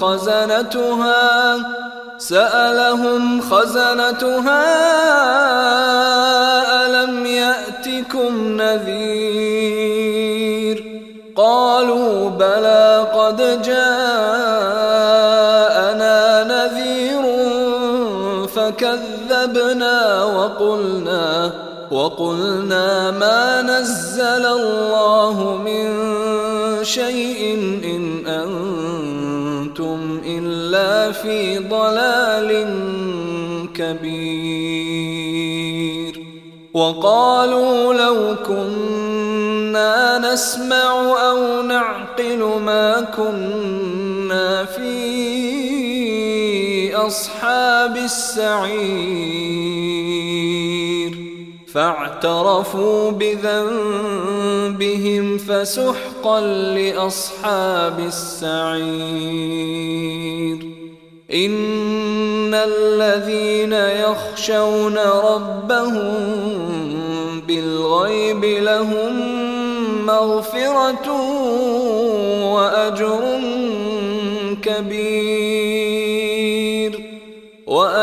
خزنتها سألهم خزنتها ألم يأتكم نذير؟ قالوا بلى قد جاءنا نذير فكذبنا وقلنا وقلنا ما نزل الله من شيء إن أنتم في ضلال كبير. وقالوا لو كنا نسمع أو نعقل ما كنا في أصحاب السعير. فاعترفوا بذنبهم فسحقا لأصحاب السعير. إن الذين يخشون ربهم بالغيب لهم مغفرة وأجر كبير.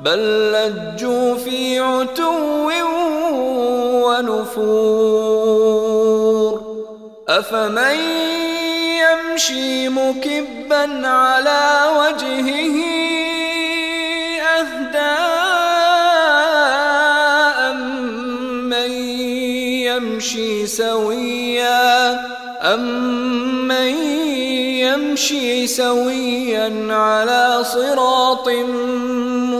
بل لجوا في عتو ونفور. أفمن يمشي مكبا على وجهه أهدى أمن يمشي سويا أمن يمشي سويا على صراط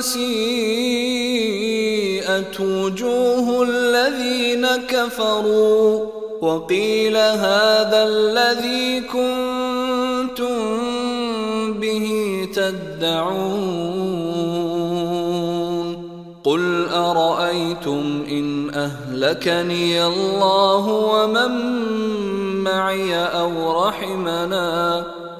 سيئت وجوه الذين كفروا وقيل هذا الذي كنتم به تدعون قل أرأيتم إن أهلكني الله ومن معي أو رحمنا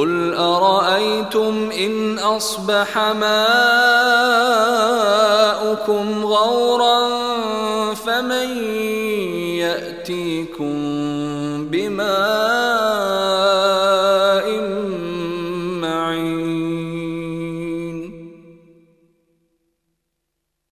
قل أرأيتم إن أصبح ماؤكم